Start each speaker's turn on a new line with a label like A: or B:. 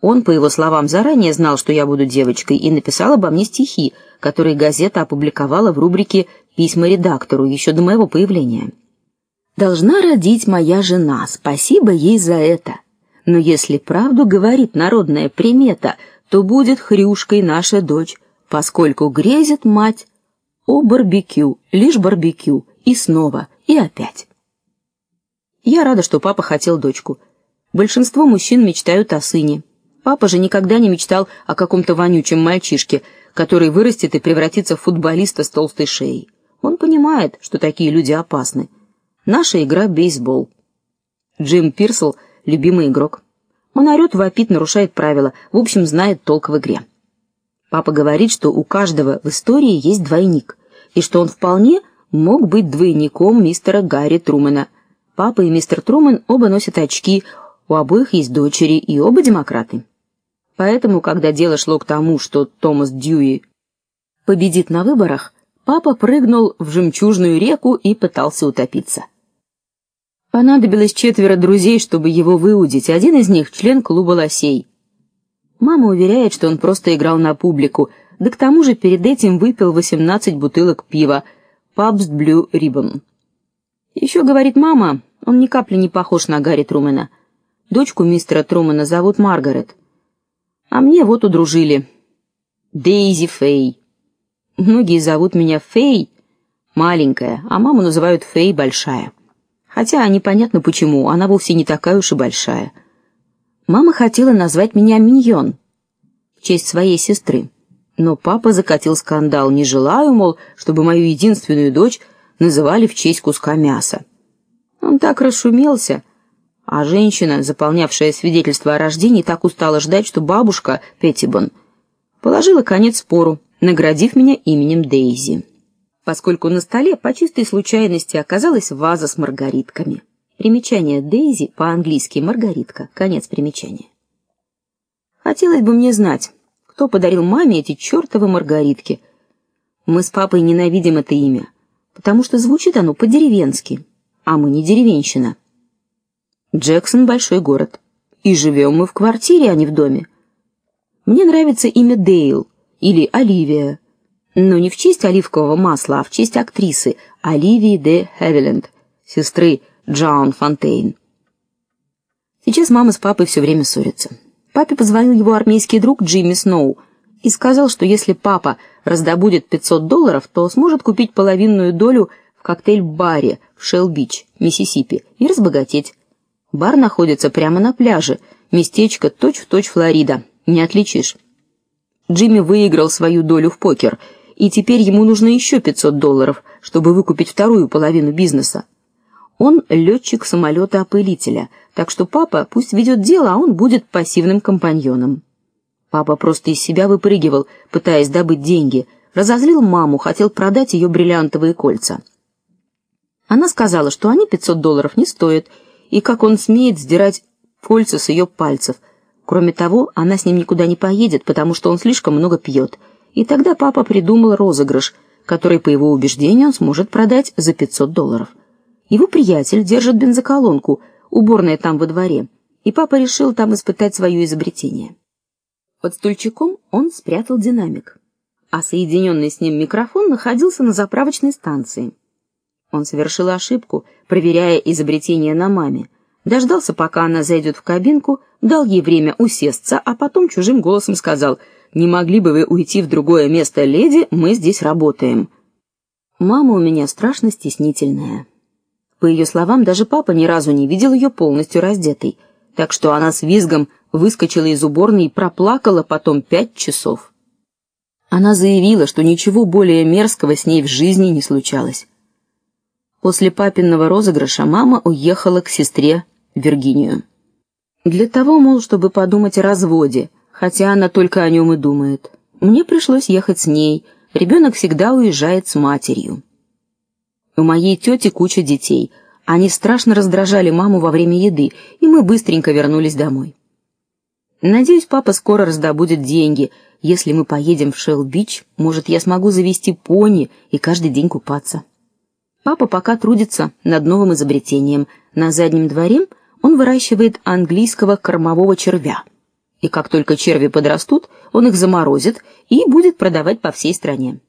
A: Он, по его словам, заранее знал, что я буду девочкой, и написал обо мне стихи, которые газета опубликовала в рубрике Письма редактору еще до моего появления. Должна родить моя жена, спасибо ей за это. Но если правду говорит народная примета, то будет хрюшкой наша дочь, поскольку грезит мать о барбекю, лишь барбекю, и снова, и опять. Я рада, что папа хотел дочку. Большинство мужчин мечтают о сыне. Папа же никогда не мечтал о каком-то вонючем мальчишке, который вырастет и превратится в футболиста с толстой шеей. Он понимает, что такие люди опасны. Наша игра бейсбол. Джим Пирсел любимый игрок. Он орет, вопит, нарушает правила, в общем, знает толк в игре. Папа говорит, что у каждого в истории есть двойник, и что он вполне мог быть двойником мистера Гарри Трумэна. Папа и мистер Трумэн оба носят очки, у обоих есть дочери, и оба демократы. Поэтому, когда дело шло к тому, что Томас Дьюи победит на выборах, папа прыгнул в жемчужную реку и пытался утопиться. Понадобилось четверо друзей, чтобы его выудить. Один из них член клуба лосей. Мама уверяет, что он просто играл на публику, да к тому же перед этим выпил 18 бутылок пива Pabst Blue Ribbon. Еще говорит мама, он ни капли не похож на Гарри Трумэна. Дочку мистера Трумэна зовут Маргарет. А мне вот удружили. Дейзи Фей. Многие зовут меня Фей, маленькая, а маму называют Фей большая. Хотя непонятно почему, она вовсе не такая уж и большая. Мама хотела назвать меня Миньон в честь своей сестры. Но папа закатил скандал: "Не желаю, мол, чтобы мою единственную дочь называли в честь куска мяса". Он так расшумелся, а женщина, заполнявшая свидетельство о рождении, так устала ждать, что бабушка Петтибон положила конец спору, наградив меня именем Дейзи поскольку на столе по чистой случайности оказалась ваза с маргаритками. Примечание Дейзи по-английски маргаритка. Конец примечания. Хотелось бы мне знать, кто подарил маме эти чёртовы маргаритки. Мы с папой ненавидим это имя, потому что звучит оно по-деревенски, а мы не деревенщина. Джексон большой город, и живем мы в квартире, а не в доме. Мне нравится имя Дейл или Оливия но не в честь оливкового масла, а в честь актрисы Оливии де Хевиленд, сестры Джон Фонтейн. Сейчас мама с папой все время ссорятся. Папе позвонил его армейский друг Джимми Сноу и сказал, что если папа раздобудет 500 долларов, то сможет купить половинную долю в коктейль-баре в Шелл-Бич, Миссисипи, и разбогатеть. Бар находится прямо на пляже, местечко точь-в-точь точь Флорида, не отличишь. Джимми выиграл свою долю в покер и теперь ему нужно еще 500 долларов, чтобы выкупить вторую половину бизнеса. Он летчик самолета-опылителя, так что папа пусть ведет дело, а он будет пассивным компаньоном. Папа просто из себя выпрыгивал, пытаясь добыть деньги, разозлил маму, хотел продать ее бриллиантовые кольца. Она сказала, что они 500 долларов не стоят, и как он смеет сдирать кольца с ее пальцев. Кроме того, она с ним никуда не поедет, потому что он слишком много пьет. И тогда папа придумал розыгрыш, который, по его убеждению, он сможет продать за 500 долларов. Его приятель держит бензоколонку, уборная там во дворе, и папа решил там испытать свое изобретение. Под стульчиком он спрятал динамик, а соединенный с ним микрофон находился на заправочной станции. Он совершил ошибку, проверяя изобретение на маме. Дождался, пока она зайдет в кабинку, дал ей время усесться, а потом чужим голосом сказал: не могли бы вы уйти в другое место, леди? Мы здесь работаем. Мама у меня страшно стеснительная. По ее словам, даже папа ни разу не видел ее полностью раздетой, так что она с визгом выскочила из уборной и проплакала потом пять часов. Она заявила, что ничего более мерзкого с ней в жизни не случалось. После папиного розыгрыша мама уехала к сестре Виргинию. Для того, мол, чтобы подумать о разводе, хотя она только о нем и думает. Мне пришлось ехать с ней. Ребенок всегда уезжает с матерью. У моей тети куча детей. Они страшно раздражали маму во время еды, и мы быстренько вернулись домой. Надеюсь, папа скоро раздобудет деньги. Если мы поедем в Шелл-Бич, может, я смогу завести пони и каждый день купаться. Папа пока трудится над новым изобретением. На заднем дворе он выращивает английского кормового червя И как только черви подрастут, он их заморозит и будет продавать по всей стране.